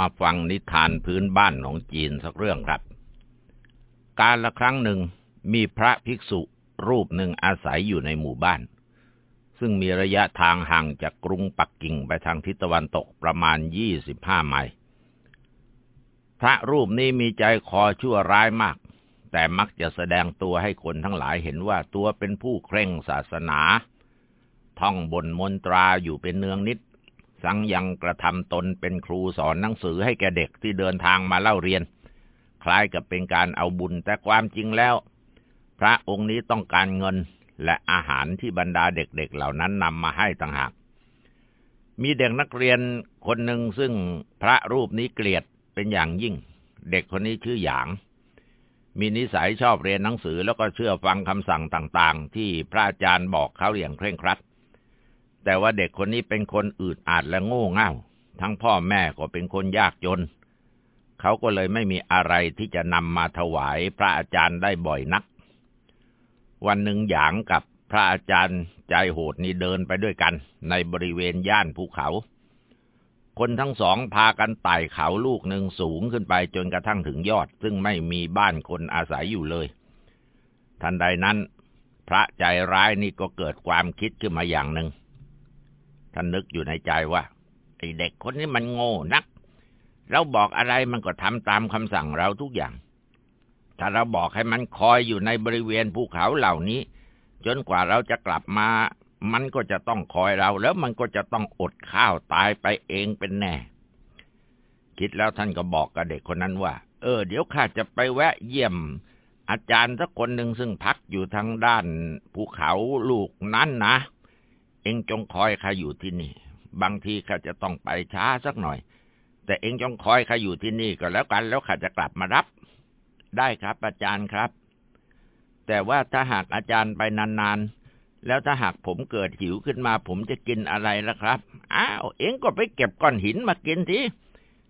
มาฟังนิทานพื้นบ้านของจีนสักเรื่องครับ การละครั้งหนึ่งมีพระภิกษุรูปหนึ่งอาศัยอยู่ในหมู่บ้าน ซึ่งมีระยะทางห่างจากกรุงปักกิ่งไปทางทิศตะวันตกประมาณยี่สิบห้าไมล์ พระรูปนี้มีใจคอชั่วร้ายมาก แต่มักจะแสดงตัวให้คนทั้งหลายเห็นว่าตัวเป็นผู้เคร่งศาสนา ท่องบนมนตราอยู่เป็นเนืองนิด สังยังกระทำตนเป็นครูสอนหนังสือให้แก่เด็กที่เดินทางมาเล่าเรียน คล้ายกับเป็นการเอาบุญแต่ความจริงแล้ว พระองค์นี้ต้องการเงินและอาหารที่บรรดาเด็กๆเหล่านั้นนำมาให้ต่างหาก มีเด็กนักเรียนคนหนึ่งซึ่งพระรูปนี้เกลียดเป็นอย่างยิ่ง เด็กคนนี้ชื่อหยาง มีนิสัยชอบเรียนหนังสือแล้วก็เชื่อฟังคำสั่งต่างๆ ที่พระอาจารย์บอกเขาอย่างเคร่งครัด แต่ว่าเด็กคนนี้เป็นคนอืดอาดและโง่เง่า ทั้งพ่อแม่ก็เป็นคนยากจน เขาก็เลยไม่มีอะไรที่จะนำมาถวายพระอาจารย์ได้บ่อยนัก วันหนึ่งหยางกับพระอาจารย์ใจโหดนี่เดินไปด้วยกัน ในบริเวณย่านภูเขา คนทั้งสองพากันไต่เขาลูกหนึ่งสูงขึ้นไปจนกระทั่งถึงยอด ซึ่งไม่มีบ้านคนอาศัยอยู่เลย ทันใดนั้น พระใจร้ายนี่ก็เกิดความคิดขึ้นมาอย่างหนึ่ง ท่านนึกอยู่ในใจว่าไอเด็กคนนี้มันโง่นัก เราบอกอะไรมันก็ทำตามคำสั่งเราทุกอย่าง ถ้าเราบอกให้มันคอยอยู่ในบริเวณภูเขาเหล่านี้ จนกว่าเราจะกลับมา มันก็จะต้องคอยเรา แล้วมันก็จะต้องอดข้าวตายไปเองเป็นแน่ คิดแล้วท่านก็บอกกับเด็กคนนั้นว่า เออ เดี๋ยวข้าจะไปแวะเยี่ยม อาจารย์สักคนหนึ่งซึ่งพักอยู่ทางด้านภูเขาลูกนั้นนะ เองจงคอยข้าอยู่ที่นี่ บางทีข้าจะต้องไปช้าสักหน่อย แต่เองจงคอยข้าอยู่ที่นี่ก็แล้วกันแล้วข้าจะกลับมารับ ได้ครับ อาจารย์ครับ แต่ว่าถ้าหากอาจารย์ไปนานๆ แล้วถ้าหากผมเกิดหิวขึ้นมา ผมจะกินอะไรล่ะครับ อ้าวเองก็ไปเก็บก้อนหินมากินที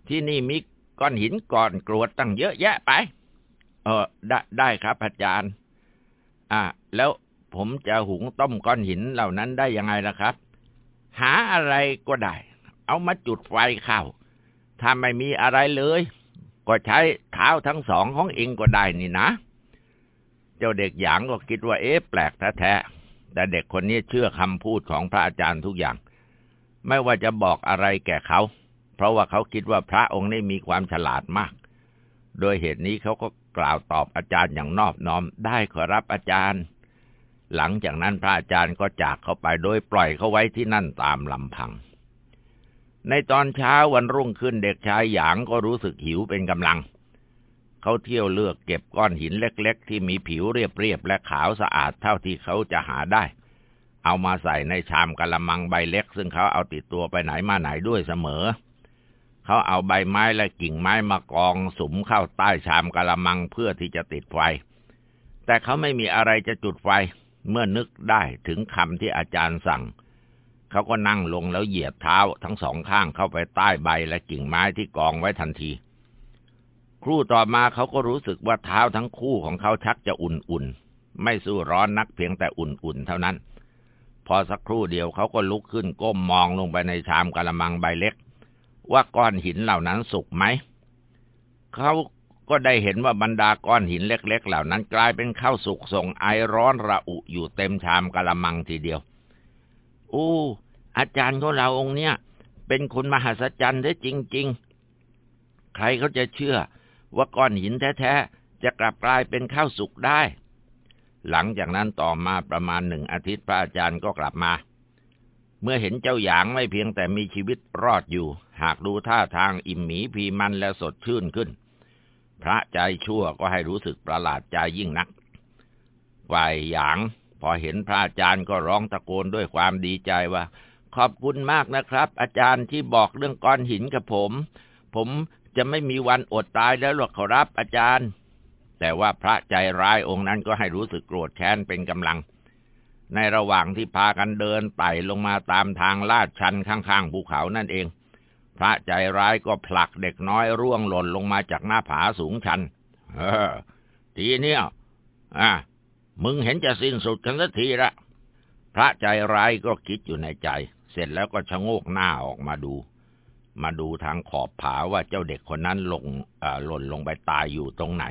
ที่นี่มีก้อนหินก้อนกรวดตั้งเยอะแยะไป เออได้ได้ครับอาจารย์ อ่า แล้ว ผมจะหุงต้มก้อนหินเหล่านั้นได้ยังไงล่ะครับ หาอะไรก็ได้ เอามาจุดไฟเข้า ถ้าไม่มีอะไรเลย ก็ใช้เท้าทั้งสองของเองก็ได้นี่นะ เจ้าเด็กหยางก็คิดว่าเอ๊ะแปลกแท้แต่เด็กคนนี้เชื่อคำพูดของพระอาจารย์ทุกอย่าง ไม่ว่าจะบอกอะไรแก่เขา เพราะว่าเขาคิดว่าพระองค์นี้มีความฉลาดมาก โดยเหตุนี้เขาก็กล่าวตอบอาจารย์อย่างนอบน้อมได้ขอรับอาจารย์ หลังจากนั้นพระอาจารย์ก็จากเขาไปโดยปล่อยเขาไว้ที่นั่นตามลำพัง ในตอนเช้าวันรุ่งขึ้นเด็กชายหยางก็รู้สึกหิวเป็นกำลัง เขาเที่ยวเลือกเก็บก้อนหินเล็กๆ ที่มีผิวเรียบๆและขาวสะอาดเท่าที่เขาจะหาได้ เอามาใส่ในชามกะละมังใบเล็ก ซึ่งเขาเอาติดตัวไปไหนมาไหนด้วยเสมอ เขาเอาใบไม้และกิ่งไม้มากองสุมเข้าใต้ชามกะละมังเพื่อที่จะติดไฟ แต่เขาไม่มีอะไรจะจุดไฟเเมื่อนึกได้ถึงคำที่อาจารย์สั่ง เขาก็นั่งลงแล้วเหยียบเท้าทั้งสองข้างเข้าไปใต้ใบและกิ่งไม้ที่กองไว้ทันที ครู่ต่อมาเขาก็รู้สึกว่าเท้าทั้งคู่ของเขาชักจะอุ่นๆ ไม่สู้ร้อนนักเพียงแต่อุ่นๆ เท่านั้น พอสักครู่เดียวเขาก็ลุกขึ้นก้มมองลงไปในชามกะละมังใบเล็ก ว่าก้อนหินเหล่านั้นสุกไหม เขา ก็ได้เห็นว่าบรรดาก้อนหินเล็ก ๆ เหล่านั้นกลายเป็นข้าวสุกส่งไอร้อนระอุอยู่เต็มชามกะละมังทีเดียวอู้อาจารย์ของเราองค์เนี้ยเป็นคนมหัศจรรย์ได้จริง ๆ ใครเขาจะเชื่อว่าก้อนหินแท้ๆจะกลับกลายเป็นข้าวสุกได้ หลังจากนั้นต่อมาประมาณหนึ่งอาทิตย์พระอาจารย์ก็กลับมา เมื่อเห็นเจ้าหยางไม่เพียงแต่มีชีวิตรอดอยู่ หากดูท่าทางอิ่มหมีพีมันและสดชื่นขึ้น พระใจชั่วก็ให้รู้สึกประหลาดใจยิ่งนัก ฝ่ายหยางพอเห็นพระอาจารย์ก็ร้องตะโกนด้วยความดีใจว่า ขอบคุณมากนะครับ อาจารย์ที่บอกเรื่องก้อนหินกับผม ผมจะไม่มีวันอดตายแล้วหรอกขอรับอาจารย์ แต่ว่าพระใจร้ายองค์นั้นก็ให้รู้สึกโกรธแค้นเป็นกำลัง ในระหว่างที่พากันเดินไต่ลงมาตามทางลาดชันข้างๆภูเขานั่นเอง พระใจร้ายก็ผลักเด็กน้อยร่วงหล่นลงมาจากหน้าผาสูงชัน เออ ทีเนี้ยอะ มึงเห็นจะสิ้นสุดกันสักทีละ พระใจร้ายก็คิดอยู่ในใจ เสร็จแล้วก็ชะโงกหน้าออกมาดู มาดูทางขอบผาว่าเจ้าเด็กคนนั้นลงหล่นลงไปตายอยู่ตรงไหน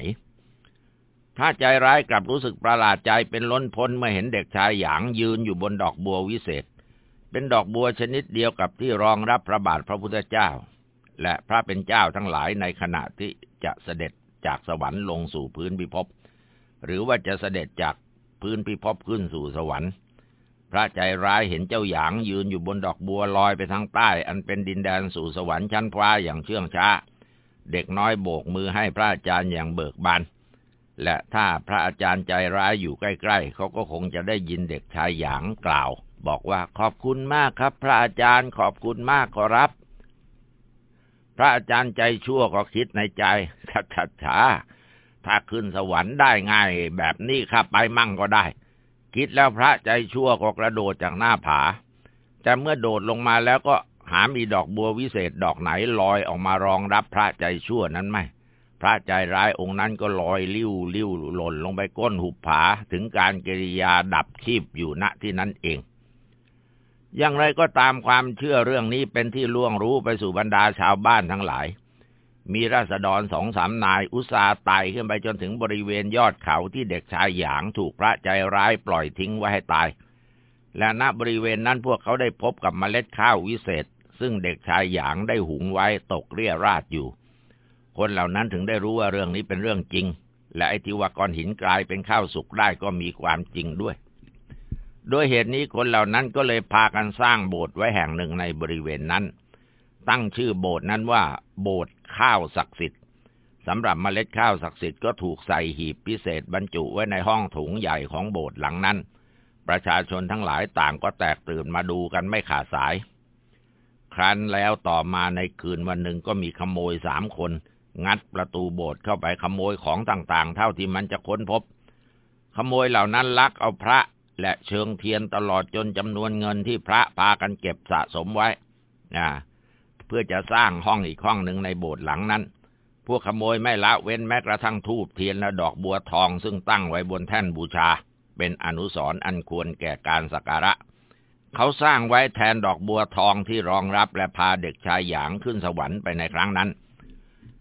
พระใจร้ายกลับรู้สึกประหลาดใจเป็นล้นพ้นเมื่อเห็นเด็กชายหยางยืนอยู่บนดอกบัววิเศษ เป็นดอกบัวชนิดเดียวกับที่รองรับพระบาทพระพุทธเจ้า และพระเป็นเจ้าทั้งหลายในขณะที่จะเสด็จจากสวรรค์ลงสู่พื้นพิภพหรือว่าจะเสด็จจากพื้นพิภพขึ้นสู่สวรรค์ พระใจร้ายเห็นเจ้าหยางยืนอยู่บนดอกบัวลอยไปทางใต้ อันเป็นดินแดนสู่สวรรค์ชั้นฟ้าอย่างเชื่องช้า เด็กน้อยโบกมือให้พระอาจารย์อย่างเบิกบานและถ้าพระอาจารย์ใจร้ายอยู่ใกล้ ๆ เขาก็คงจะได้ยินเด็กชายหยางกล่าว บอกว่าขอบคุณมากครับ พระอาจารย์ขอบคุณมากขอรับ พระอาจารย์ใจชั่วก็คิดในใจชัดชัดชาถ้าขึ้นสวรรค์ได้ง่าย แบบนี้ครับไปมั่งก็ได้ คิดแล้วพระใจชั่วก็กระโดดจากหน้าผา แต่เมื่อโดดลงมาแล้วก็หามีดอกบัววิเศษดอกไหนลอยออกมารองรับพระใจชั่วนั้นไหมพระใจร้ายองค์นั้นก็ลอยลิ้วลิ้วหล่นลงไปก้นหุบผาถึงการกิริยาดับชีพอยู่ณที่นั้นเอง อย่างไรก็ตามความเชื่อเรื่องนี้เป็นที่ล่วงรู้ไปสู่บรรดาชาวบ้านทั้งหลาย มีราษฎรสองสามนายอุตสาไต่ขึ้นไปจนถึงบริเวณยอดเขาที่เด็กชายหยางถูกพระใจร้ายปล่อยทิ้งไว้ให้ตาย และณบริเวณนั้นพวกเขาได้พบกับเมล็ดข้าววิเศษ ซึ่งเด็กชายหยางได้หุงไว้ตกเรี่ยราดอยู่ คนเหล่านั้นถึงได้รู้ว่าเรื่องนี้เป็นเรื่องจริง และไอ้ที่ว่าก้อนหินกลายเป็นข้าวสุกได้ก็มีความจริงด้วย โดยเหตุนี้คนเหล่านั้นก็เลยพากันสร้างโบสถ์ไว้แห่งหนึ่งในบริเวณนั้น ตั้งชื่อโบสถ์นั้นว่า โบสถ์ข้าวศักดิ์สิทธิ์สำหรับเมล็ดข้าวศักดิ์สิทธิ์ก็ถูกใส่หีบพิเศษบรรจุไว้ในห้องถุงใหญ่ของโบสถ์หลังนั้น ประชาชนทั้งหลายต่างก็แตกตื่นมาดูกันไม่ขาดสาย ครั้นแล้วต่อมาในคืนวันหนึ่งก็มีขโมยสามคน งัดประตูโบสถ์เข้าไปขโมยของต่างๆ เท่าที่มันจะค้นพบ ขโมยเหล่านั้นลักเอาพระ และเชิงเทียนตลอดจนจำนวนเงินที่พระพากันเก็บสะสมไว้นะเพื่อจะสร้างห้องอีกห้องหนึ่งในโบสถ์หลังนั้น พวกขโมยไม่ละเว้นแม้กระทั่งทูบเทียนและดอกบัวทองซึ่งตั้งไว้บนแท่นบูชา เป็นอนุสรณ์อันควรแก่การสักการะ เขาสร้างไว้แทนดอกบัวทองที่รองรับและพาเด็กชายหยางขึ้นสวรรค์ไปในครั้งนั้น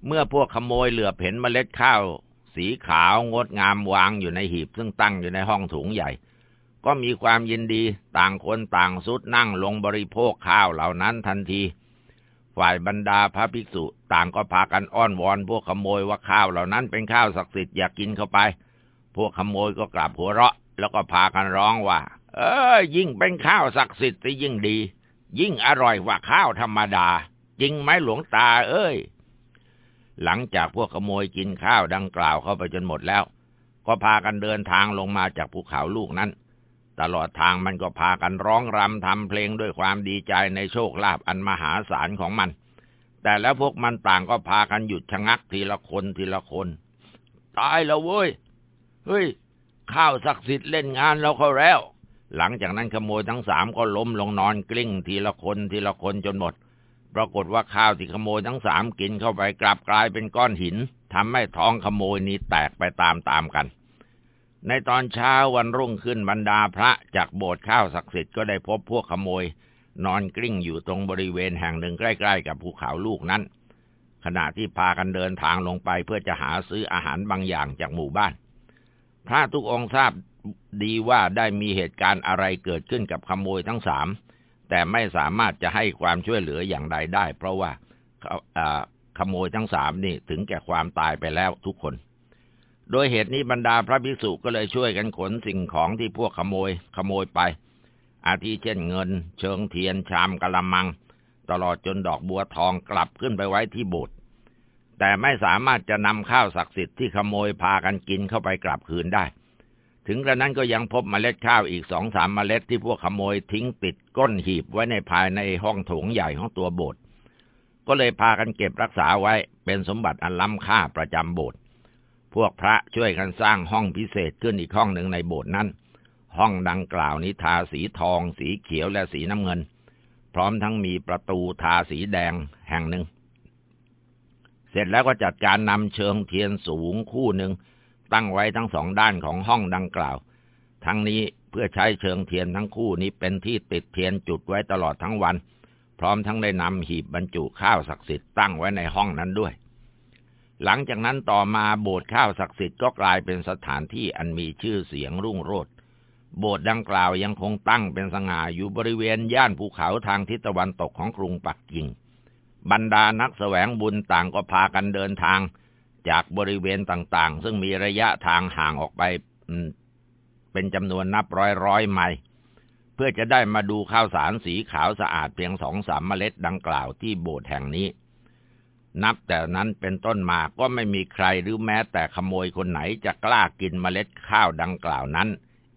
เมื่อพวกขโมยเหลือเห็นเมล็ดข้าว สีขาวงดงามวางอยู่ในหีบซึ่งตั้งอยู่ในห้องถุงใหญ่ ก็มีความยินดีต่างคนต่างสุดนั่งลงบริโภคข้าวเหล่านั้นทันที ฝ่ายบรรดาพระภิกษุต่างก็พากันอ้อนวอนพวกขโมยว่าข้าวเหล่านั้นเป็นข้าวศักดิ์สิทธิ์อยากกินเข้าไป พวกขโมยก็กลับหัวเราะ แล้วก็พากันร้องว่า เออยิ่งเป็นข้าวศักดิ์สิทธิ์ยิ่งดี ยิ่งอร่อยกว่าข้าวธรรมดา จริงไหมหลวงตาเอ้ยหลังจากพวกขโมยกินข้าวดังกล่าวเข้าไปจนหมดแล้ว ก็พากันเดินทางลงมาจากภูเขาลูกนั้น ตลอดทางมันก็พากันร้องรำทำเพลงด้วยความดีใจในโชคลาภอันมหาศาลของมัน แต่แล้วพวกมันต่างก็พากันหยุดชะงักทีละคนทีละคน ตายแล้วเว้ย เฮ้ย ข้าวศักดิ์สิทธิ์เล่นงานเราเขาแล้ว หลังจากนั้นขโมยทั้งสามก็ล้มลงนอนกลิ้งทีละคนทีละคนจนหมด ปรากฏว่าข้าวที่ขโมยทั้งสามกินเข้าไปกลับกลายเป็นก้อนหินทำให้ท้องขโมยนี้แตกไปตามๆกัน ในตอนเช้าวันรุ่งขึ้นบรรดาพระจากโบสถ์ข้าวศักดิ์สิทธิ์ก็ได้พบพวกขโมย นอนกลิ้งอยู่ตรงบริเวณแห่งหนึ่งใกล้ ๆ กับภูเขาลูกนั้น ขณะที่พากันเดินทางลงไปเพื่อจะหาซื้ออาหารบางอย่างจากหมู่บ้าน พระทุกองค์ทราบดีว่าได้มีเหตุการณ์อะไรเกิดขึ้นกับขโมยทั้งสามแต่ไม่สามารถจะให้ความช่วยเหลืออย่างใดได้ เพราะว่าขโมยทั้งสามนี่ถึงแก่ความตายไปแล้วทุกคน โดยเหตุนี้บรรดาพระภิกษุก็เลยช่วยกันขนสิ่งของที่พวกขโมยขโมยไป อาทิเช่นเงิน เชิงเทียนชามกะละมัง ตลอดจนดอกบัวทองกลับขึ้นไปไว้ที่โบสถ์แต่ไม่สามารถจะนำข้าวศักดิ์สิทธิ์ที่ขโมยพากันกินเข้าไปกลับคืนได้ ถึงกระนั้นก็ยังพบเมล็ดข้าวอีกสองสามเมล็ดที่พวกขโมยทิ้งติดก้นหีบไว้ในภายในห้องโถงใหญ่ของตัวโบสถ์ก็เลยพากันเก็บรักษาไว้เป็นสมบัติอันล้ำค่าประจำโบสถ์ พวกพระช่วยกันสร้างห้องพิเศษขึ้นอีกห้องหนึ่งในโบสถ์นั้น ห้องดังกล่าวนี้ทาสีทอง สีเขียวและสีน้ำเงิน พร้อมทั้งมีประตูทาสีแดงแห่งหนึ่ง เสร็จแล้วก็จัดการนำเชิงเทียนสูงคู่หนึ่ง ตั้งไว้ทั้งสองด้านของห้องดังกล่าว ทั้งนี้เพื่อใช้เชิงเทียนทั้งคู่นี้เป็นที่ติดเทียนจุดไว้ตลอดทั้งวัน พร้อมทั้งได้นำหีบบรรจุข้าวศักดิ์สิทธิ์ตั้งไว้ในห้องนั้นด้วย หลังจากนั้นต่อมาโบสถ์ข้าวศักดิ์สิทธิ์ก็กลายเป็นสถานที่อันมีชื่อเสียงรุ่งโรจน์โบสถ์ดังกล่าวยังคงตั้งเป็นสง่าอยู่บริเวณย่านภูเขาทางทิศตะวันตกของกรุงปักกิ่ง บรรดานักแสวงบุญต่างก็พากันเดินทาง จากบริเวณต่างๆ ซึ่งมีระยะทางห่างออกไปเป็นจำนวนนับร้อยร้อยไมล์เพื่อจะได้มาดูข้าวสารสีขาวสะอาดเพียงสองสามเมล็ดดังกล่าวที่โบสถ์แห่งนี้ นับแต่นั้นเป็นต้นมาก็ไม่มีใครหรือแม้แต่ขโมยคนไหนจะกล้ากินเมล็ดข้าวดังกล่าวนั้น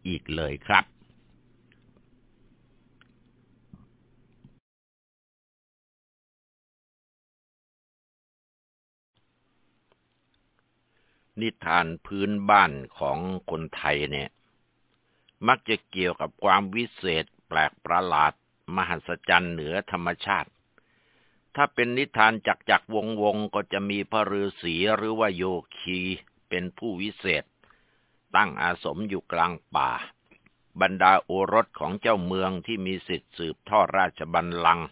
อีกเลยครับ นิทานพื้นบ้านของคนไทยเนี่ย มักจะเกี่ยวกับความวิเศษแปลกประหลาด มหัศจรรย์เหนือธรรมชาติ ถ้าเป็นนิทานจักจักวงวงก็จะมีพระฤาษีหรือว่าโยคีเป็นผู้วิเศษ ตั้งอาสมอยู่กลางป่า บรรดาโอรสของเจ้าเมืองที่มีสิทธิสืบทอดราชบัลลังก์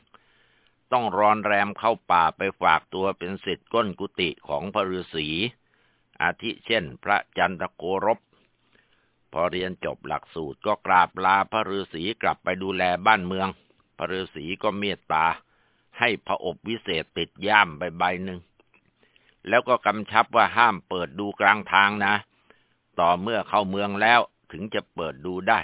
ต้องรอนแรมเข้าป่าไปฝากตัวเป็นสิทธิ์ก้นกุฏิของพระฤาษี อาทิเช่น พระจันทโกรบพอเรียนจบหลักสูตรก็กราบลาพระฤาษีกลับไปดูแลบ้านเมือง พระฤาษีก็เมตตา ให้พระอบวิเศษติดย่ามใบใบหนึ่ง แล้วก็กำชับว่าห้ามเปิดดูกลางทางนะ ต่อเมื่อเข้าเมืองแล้วถึงจะเปิดดูได้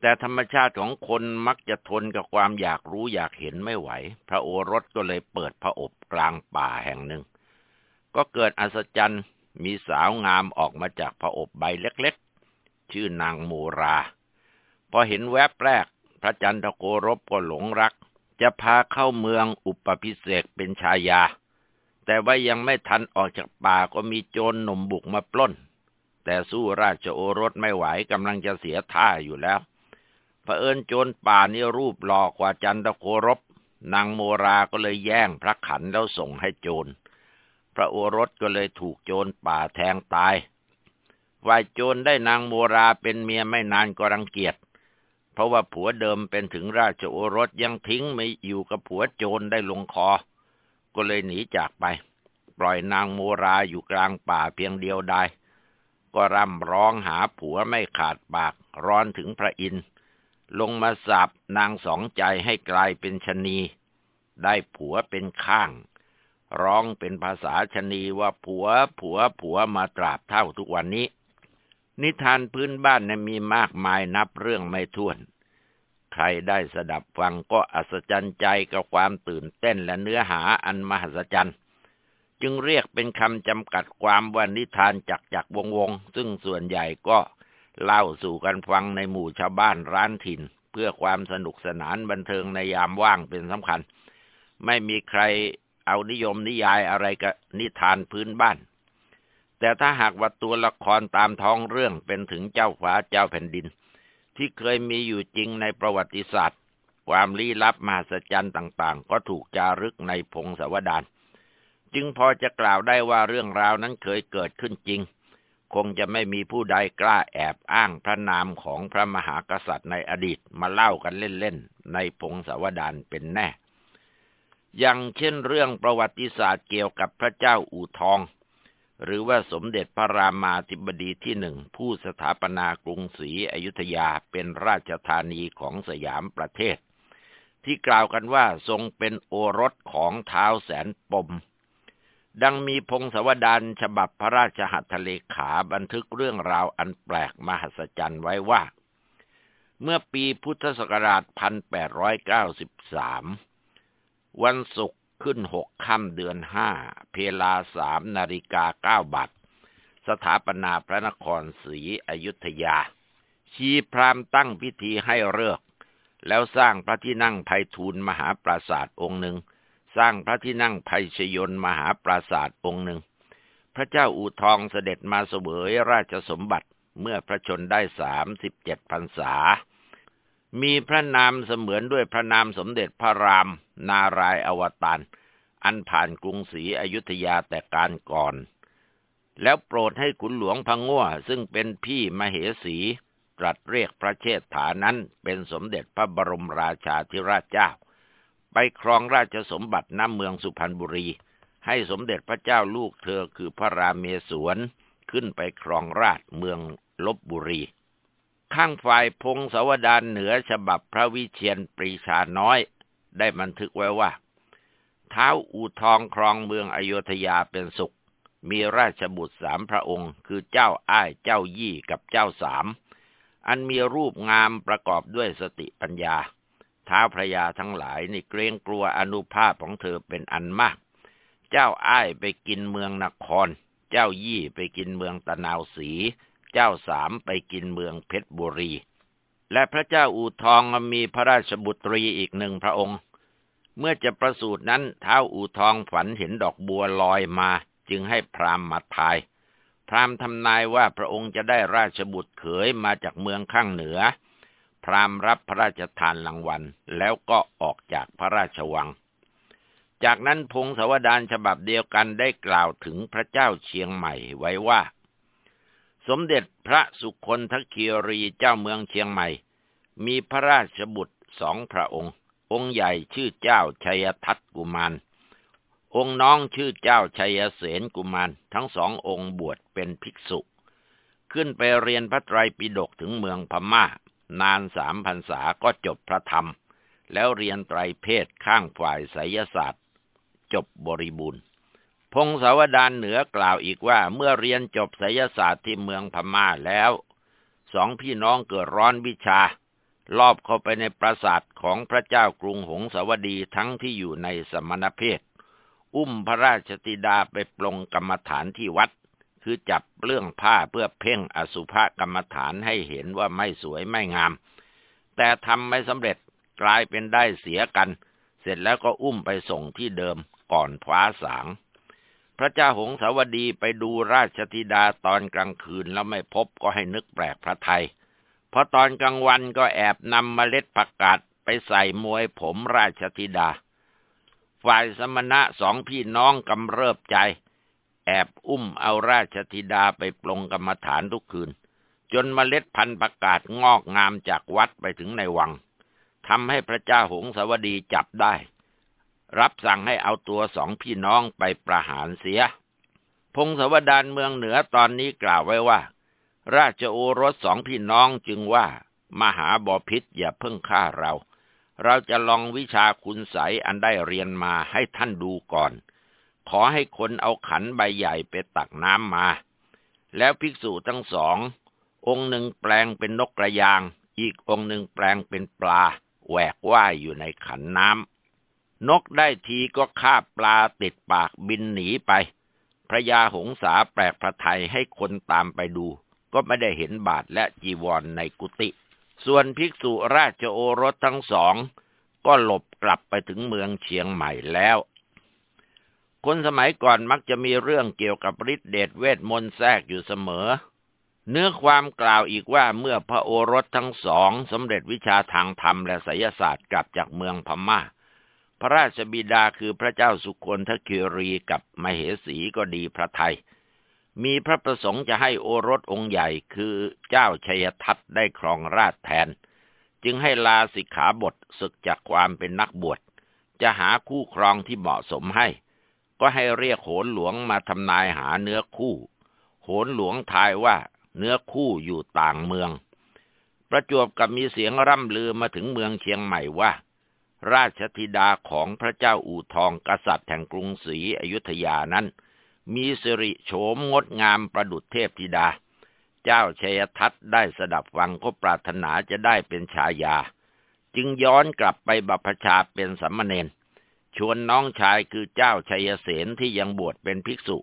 แต่ธรรมชาติของคนมักจะทนกับความอยากรู้อยากเห็นไม่ไหว พระโอรสก็เลยเปิดพระอบกลางป่าแห่งหนึ่ง ก็เกิดอัศจรรย์มีสาวงามออกมาจากพระอบใบเล็กๆ ชื่อนางโมรา พอเห็นแวบแรก พระจันทโกรบก็หลงรัก จะพาเข้าเมืองอุปพิเศษเป็นชายา แต่ว่ายังไม่ทันออกจากป่าก็มีโจรหนุ่มบุกมาปล้น แต่สู้ราชโอรสไม่ไหวกำลังจะเสียท่าอยู่แล้วเผอิญโจรป่านี่รูปหล่อกกว่าจันทโครบนางโมราก็เลยแย่งพระขันแล้วส่งให้โจร พระโอรสก็เลยถูกโจรป่าแทงตายฝ่ายโจรได้นางโมราเป็นเมียไม่นานก็รังเกียจ เพราะว่าผัวเดิมเป็นถึงราชโอรสยังทิ้งไม่อยู่กับผัวโจรได้ลงคอ ก็เลยหนีจากไป ปล่อยนางโมราอยู่กลางป่าเพียงเดียวดายก็ร่ำร้องหาผัวไม่ขาดปากร้อนถึงพระอินทร์ลงมาสาบนางสองใจให้กลายเป็นชนี ได้ผัวเป็นข้าง ร้องเป็นภาษาชนีว่าผัวผัวผัวมาตราบเท่าทุกวันนี้ นิทานพื้นบ้านนั้นมีมากมายนับเรื่องไม่ถ้วน ใครได้สดับฟังก็อัศจรรย์ใจกับความตื่นเต้นและเนื้อหาอันมหัศจรรย์ จึงเรียกเป็นคำจำกัดความว่านิทานจักจักวงวง ซึ่งส่วนใหญ่ก็เล่าสู่กันฟังในหมู่ชาวบ้านร้านถิ่น เพื่อความสนุกสนานบันเทิงในยามว่างเป็นสำคัญ ไม่มีใครเอานิยมนิยายอะไรกับนิทานพื้นบ้าน แต่ถ้าหากว่าตัวละครตามท้องเรื่องเป็นถึงเจ้าฟ้าเจ้าแผ่นดิน ที่เคยมีอยู่จริงในประวัติศาสตร์ ความลี้ลับมหัศจรรย์ต่างๆ ก็ถูกจารึกในพงศาวดารจึงพอจะกล่าวได้ว่าเรื่องราวนั้นเคยเกิดขึ้นจริง คงจะไม่มีผู้ใดกล้าแอบอ้างพระนามของพระมหากษัตริย์ในอดีตมาเล่ากันเล่นๆในพงศาวดารเป็นแน่ อย่างเช่นเรื่องประวัติศาสตร์เกี่ยวกับพระเจ้าอู่ทอง หรือว่าสมเด็จพระรามาธิบดีที่หนึ่งผู้สถาปนากรุงศรีอยุธยาเป็นราชธานีของสยามประเทศ ที่กล่าวกันว่าทรงเป็นโอรสของเท้าแสนปม ดังมีพงศาวดารฉบับพระราชหัตถเลขาบันทึกเรื่องราวอันแปลกมหัศจรรย์ไว้ว่า เมื่อปีพุทธศักราช 1893 วันศุกร์ ขึ้นหกค่ำเดือนห้า เพลาสามนาฬิกาเก้าบาทสถาปนาพระนครศรีอยุธยา ชีพรามตั้งพิธีให้เลิก แล้วสร้างพระที่นั่งไพฑูรย์มหาปราศาสตร์องค์หนึ่ง สร้างพระที่นั่งไพชยนมหาปราศาสตร์องค์หนึ่ง พระเจ้าอู่ทองเสด็จมาเสวยราชสมบัติเมื่อพระชนได้สามสิบเจ็ดพรรษา มีพระนามเสมือนด้วยพระนามสมเด็จพระราม นารายอวตารอันผ่านกรุงศรีอยุธยาแต่การก่อน แล้วโปรดให้ขุนหลวงพังง่วซึ่งเป็นพี่มเหสีตรัสเรียกพระเชษฐานั้นเป็นสมเด็จพระบรมราชาธิราชเจ้า ไปครองราชสมบัติน้ำเมืองสุพรรณบุรี ให้สมเด็จพระเจ้าลูกเธอคือพระรามเมศวรขึ้นไปครองราชเมืองลบบุรี ข้างฝ่ายพงศวดารเหนือฉบับพระวิเชียนปรีชาน้อย ได้บันทึกไว้ว่า เท้าอูทองครองเมืองอโยธยาเป็นสุข มีราชบุตรสามพระองค์ คือเจ้าอ้ายเจ้ายี่กับเจ้าสามอันมีรูปงามประกอบด้วยสติปัญญา ท้าพระยาทั้งหลายนี่เกรงกลัวอนุภาพของเธอเป็นอันมาก เจ้าอ้ายไปกินเมืองนคร เจ้ายี่ไปกินเมืองตะนาวสี เจ้าสามไปกินเมืองเพชรบุรี และพระเจ้าอู่ทองมีพระราชบุตรีอีกหนึ่งพระองค์ เมื่อจะประสูตินั้นเท้าอู่ทองฝันเห็นดอกบัวลอยมา จึงให้พราหมณ์มาทาย พราหมณ์ทำนายว่าพระองค์จะได้ราชบุตรเขยมาจากเมืองข้างเหนือ พราหมณ์รับพระราชทานรางวัลแล้วก็ออกจากพระราชวังจากนั้นพงศาวดารฉบับเดียวกันได้กล่าวถึงพระเจ้าเชียงใหม่ไว้ว่า สมเด็จพระสุคนทคีรีเจ้าเมืองเชียงใหม่ มีพระราชบุตรสองพระองค์ องค์ใหญ่ชื่อเจ้าชัยทัตกุมาร องค์น้องชื่อเจ้าชัยเสนกุมาร ทั้งสององค์บวชเป็นภิกษุ ขึ้นไปเรียนพระไตรปิฎกถึงเมืองพม่า นานสามพรรษาก็จบพระธรรม แล้วเรียนไตรเพศข้างฝ่ายไสยศาสตร์ จบบริบูรณ์ พงศาวดารเหนือกล่าวอีกว่าเมื่อเรียนจบไสยศาสตร์ที่เมืองพม่าแล้วสองพี่น้องเกิดร้อนวิชา ลอบเข้าไปในปราสาทของพระเจ้ากรุงหงสาวดีทั้งที่อยู่ในสมณเพศ อุ้มพระราชธิดาไปปลงกรรมฐานที่วัด คือจับเรื่องผ้าเพื่อเพ่งอสุภกรรมฐานให้เห็นว่าไม่สวยไม่งาม แต่ทำไม่สำเร็จกลายเป็นได้เสียกัน เสร็จแล้วก็อุ้มไปส่งที่เดิมก่อนฟ้าสาง พระเจ้าหงสาวดีไปดูราชธิดาตอนกลางคืนแล้วไม่พบก็ให้นึกแปลกพระไทยพอตอนกลางวันก็แอบนำเมล็ดผักกาดไปใส่มวยผมราชธิดา ฝ่ายสมณะสองพี่น้องกำเริบใจ แอบอุ้มเอาราชธิดาไปปลงกรรมฐานทุกคืน จนมเมล็ดพันธุ์ประกาศงอกงามจากวัดไปถึงในวังทำให้พระเจ้าหงสาวดีจับได้ รับสั่งให้เอาตัวสองพี่น้องไปประหารเสีย พงศาวดารเมืองเหนือตอนนี้กล่าวไว้ว่า ราชโอรสสองพี่น้องจึงว่า มหาบอพิษอย่าเพิ่งฆ่าเรา เราจะลองวิชาคุณใสอันได้เรียนมาให้ท่านดูก่อน ขอให้คนเอาขันใบใหญ่ไปตักน้ำมา แล้วภิกษุทั้งสอง องค์หนึ่งแปลงเป็นนกกระยาง อีกองค์หนึ่งแปลงเป็นปลาแหวกว่ายอยู่ในขันน้ำ นกได้ทีก็คาบปลาติดปากบินหนีไป พระยาหงสาแปลกพระไทยให้คนตามไปดู ก็ไม่ได้เห็นบาทและจีวรในกุฏิส่วนภิกษุราชโอรสทั้งสอง ก็หลบกลับไปถึงเมืองเชียงใหม่แล้ว คนสมัยก่อนมักจะมีเรื่องเกี่ยวกับฤทธิเดชเวทมนต์แทรกอยู่เสมอ เนื้อความกล่าวอีกว่าเมื่อพระโอรสทั้งสองสำเร็จวิชาทางธรรมและไสยศาสตร์กลับจากเมืองพมา่า พระราชบิดาคือพระเจ้าสุคนทคิรีกับมเหสีก็ดีพระไทย มีพระประสงค์จะให้โอรสองค์ใหญ่คือเจ้าชัยทัตได้ครองราชแทน จึงให้ลาสิกขาบทศึกจากความเป็นนักบวช จะหาคู่ครองที่เหมาะสมให้ ก็ให้เรียกโหนหลวงมาทำนายหาเนื้อคู่ โหนหลวงทายว่าเนื้อคู่อยู่ต่างเมือง ประจวบกับมีเสียงร่ำลือมาถึงเมืองเชียงใหม่ว่า ราชธิดาของพระเจ้าอู่ทองกษัตริย์แห่งกรุงศรีอยุธยานั้น มีสิริโฉมงดงามประดุจเทพธิดา เจ้าชัยทัตได้สดับฟังก็ปรารถนาจะได้เป็นชายา จึงย้อนกลับไปบัพชาเป็นสัมมเนนชวนน้องชายคือเจ้าชัยเสนที่ยังบวชเป็นภิกษุ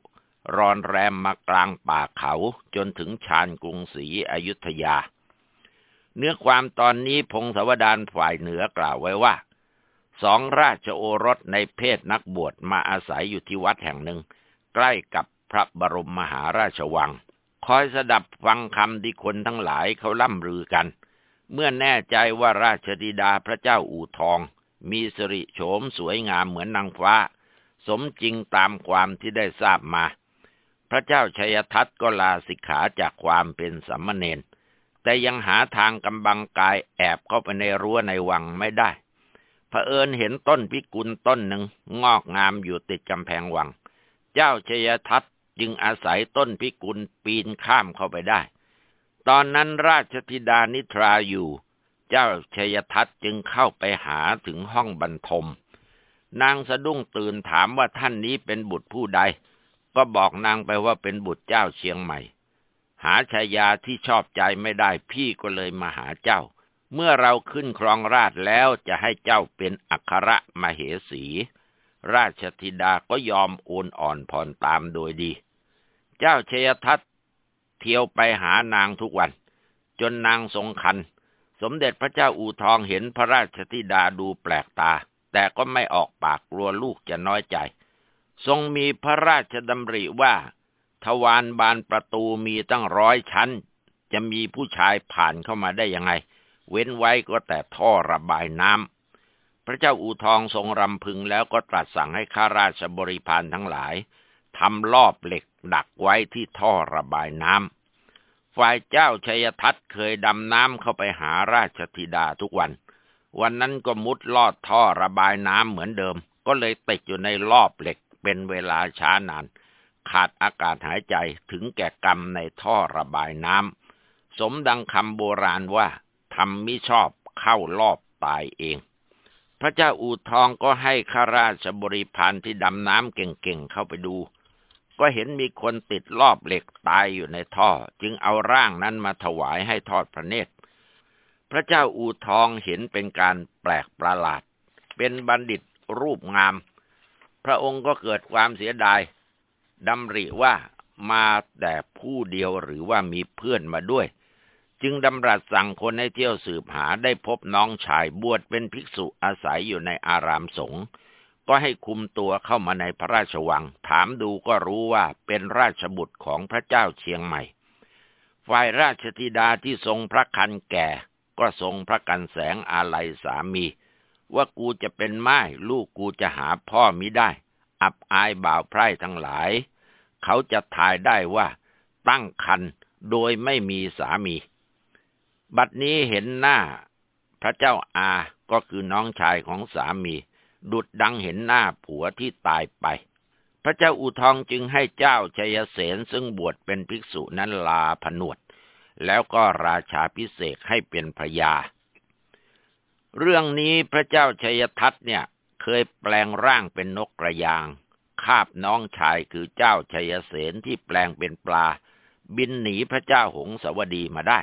รอนแรมมากลางป่าเขาจนถึงชานกรุงศรีอยุธยา เนื้อความตอนนี้พงศาวดารฝ่ายเหนือกล่าวไว้ว่า สองราชโอรสในเพศนักบวชมาอาศัยอยู่ที่วัดแห่งหนึ่ง ใกล้กับพระบรมมหาราชวัง คอยสดับฟังคำที่คนทั้งหลายเขาล่ำลือกัน เมื่อแน่ใจว่าราชธิดาพระเจ้าอู่ทอง มีสิริโฉมสวยงามเหมือนนางฟ้า สมจริงตามความที่ได้ทราบมา พระเจ้าชัยทัตก็ลาสิกขาจากความเป็นสัมมเนนแต่ยังหาทางกำบังกายแอบเข้าไปในรั้วในวังไม่ได้ เผอิญเห็นต้นพิกุลต้นหนึ่งงอกงามอยู่ติดกำแพงวัง เจ้าชยทัตจึงอาศัยต้นพิกุลปีนข้ามเข้าไปได้ ตอนนั้นราชธิดานิทราอยู่ เจ้าชยทัตจึงเข้าไปหาถึงห้องบรรทม นางสะดุ้งตื่นถามว่าท่านนี้เป็นบุตรผู้ใด ก็บอกนางไปว่าเป็นบุตรเจ้าเชียงใหม่ หาชายาที่ชอบใจไม่ได้พี่ก็เลยมาหาเจ้า เมื่อเราขึ้นครองราชแล้วจะให้เจ้าเป็นอัครมเหสี ราชธิดาก็ยอมโอนอ่อนผ่อนตามโดยดี เจ้าเชยทัตเที่ยวไปหานางทุกวัน จนนางทรงคัน สมเด็จพระเจ้าอู่ทองเห็นพระราชธิดาดูแปลกตา แต่ก็ไม่ออกปากกลัวลูกจะน้อยใจ ทรงมีพระราชดำริว่า ทวารบานประตูมีตั้งร้อยชั้น จะมีผู้ชายผ่านเข้ามาได้ยังไง เว้นไว้ก็แต่ท่อระบายน้ำพระเจ้าอู่ทองทรงรำพึงแล้วก็ตรัสสั่งให้ข้าราชบริพารทั้งหลายทำรอบเหล็กดักไว้ที่ท่อระบายน้ำฝ่ายเจ้าชัยทัตเคยดำน้ำเข้าไปหาราชธิดาทุกวัน วันนั้นก็มุดลอดท่อระบายน้ำเหมือนเดิม ก็เลยติดอยู่ในรอบเหล็กเป็นเวลาช้านาน ขาดอากาศหายใจถึงแก่กรรมในท่อระบายน้ำสมดังคำโบราณว่า ทำมิชอบเข้ารอบตายเอง พระเจ้าอูทองก็ให้ข้าราชบริพารที่ดำน้ำเก่งๆเข้าไปดู ก็เห็นมีคนติดรอบเหล็กตายอยู่ในท่อ จึงเอาร่างนั้นมาถวายให้ทอดพระเนตร พระเจ้าอูทองเห็นเป็นการแปลกประหลาด เป็นบัณฑิตรูปงาม พระองค์ก็เกิดความเสียดายดำริว่ามาแต่ผู้เดียวหรือว่ามีเพื่อนมาด้วย จึงดำรัสสั่งคนให้เที่ยวสืบหาได้พบน้องชายบวชเป็นภิกษุอาศัยอยู่ในอารามสงฆ์ก็ให้คุมตัวเข้ามาในพระราชวัง ถามดูก็รู้ว่าเป็นราชบุตรของพระเจ้าเชียงใหม่ ฝ่ายราชธิดาที่ทรงพระคันแก่ ก็ทรงพระกันแสงอาลัยสามี ว่ากูจะเป็นไม้ลูกกูจะหาพ่อมิได้ อับอายบ่าวไพร่ทั้งหลาย เขาจะทายได้ว่า ตั้งคันโดยไม่มีสามี บัดนี้เห็นหน้า พระเจ้าอาก็คือน้องชายของสามี ดุดดังเห็นหน้าผัวที่ตายไป พระเจ้าอุทองจึงให้เจ้าชัยเสนซึ่งบวชเป็นภิกษุนั้นลาผนวด แล้วก็ราชาพิเศษให้เป็นพระยา เรื่องนี้พระเจ้าชัยทัตเนี่ยเคยแปลงร่างเป็นนกกระยางคาบน้องชายคือเจ้าชัยเสนที่แปลงเป็นปลา บินหนีพระเจ้าหงสวดีมาได้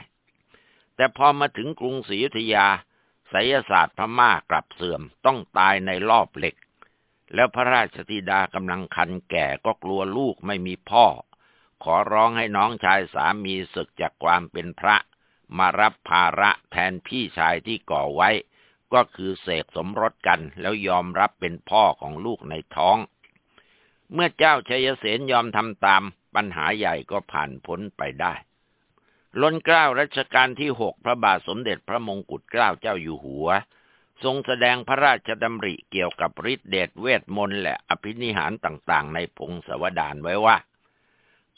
แต่พอมาถึงกรุงศรีอยุธยาไสยศาสตร์พม่ากลับเสื่อมต้องตายในรอบเหล็ก แล้วพระราชธิดากำลังคันแก่ก็กลัวลูกไม่มีพ่อ ขอร้องให้น้องชายสามีศึกจากความเป็นพระ มารับภาระแทนพี่ชายที่ก่อไว้ ก็คือเสกสมรสกันแล้วยอมรับเป็นพ่อของลูกในท้อง เมื่อเจ้าชัยเสนยอมทำตามปัญหาใหญ่ก็ผ่านพ้นไปได้ ล้นเกล้ารัชกาลที่หกพระบาทสมเด็จพระมงกุฎเกล้าเจ้าอยู่หัว ทรงแสดงพระราชดำริเกี่ยวกับฤทธิเดชเวทมนต์และอภินิหารต่างๆ ในพงศาวดารไว้ว่า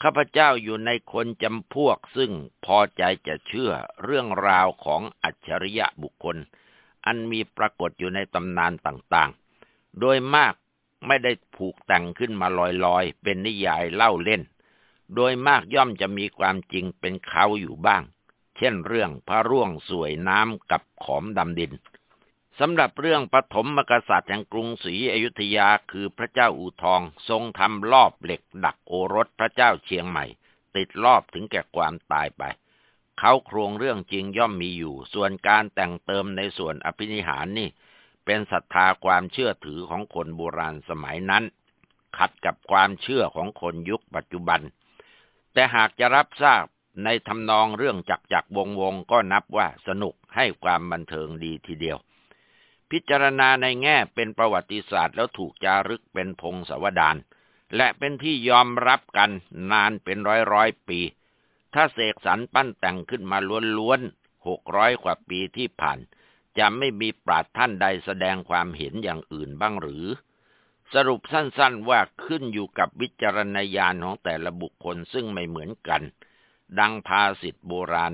ข้าพเจ้าอยู่ในคนจำพวกซึ่งพอใจจะเชื่อเรื่องราวของอัจฉริยะบุคคล อันมีปรากฏอยู่ในตำนานต่างๆ โดยมากไม่ได้ผูกแต่งขึ้นมาลอยๆ เป็นนิยายเล่าเล่น โดยมากย่อมจะมีความจริงเป็นเขาอยู่บ้าง เช่นเรื่องพระร่วงสวยน้ำกับขอมดำดินสำหรับเรื่องปฐมมกษัตริย์แห่งกรุงศรีอยุธยาคือพระเจ้าอู่ทองทรงทำรอบเหล็กดักโอรสพระเจ้าเชียงใหม่ ติดรอบถึงแก่ความตายไป เขาโครงเรื่องจริงย่อมมีอยู่ ส่วนการแต่งเติมในส่วนอภินิหารนี่ เป็นศรัทธาความเชื่อถือของคนโบราณสมัยนั้น ขัดกับความเชื่อของคนยุคปัจจุบัน แต่หากจะรับทราบในทำนองเรื่องจักจักวงวงก็นับว่าสนุกให้ความบันเทิงดีทีเดียว พิจารณาในแง่เป็นประวัติศาสตร์แล้วถูกจารึกเป็นพงศาวดารและเป็นที่ยอมรับกันนานเป็นร้อยร้อยปี ถ้าเสกสรรปั้นแต่งขึ้นมาล้วนๆหกร้อยกว่าปีที่ผ่าน จะไม่มีปราดท่านใดแสดงความเห็นอย่างอื่นบ้างหรือ สรุปสั้นๆว่าขึ้นอยู่กับวิจารณญาณของแต่ละบุคคลซึ่งไม่เหมือนกัน ดังภาษิตโบราณ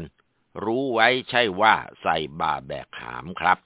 รู้ไว้ใช่ว่าใส่บาแบกหามครับ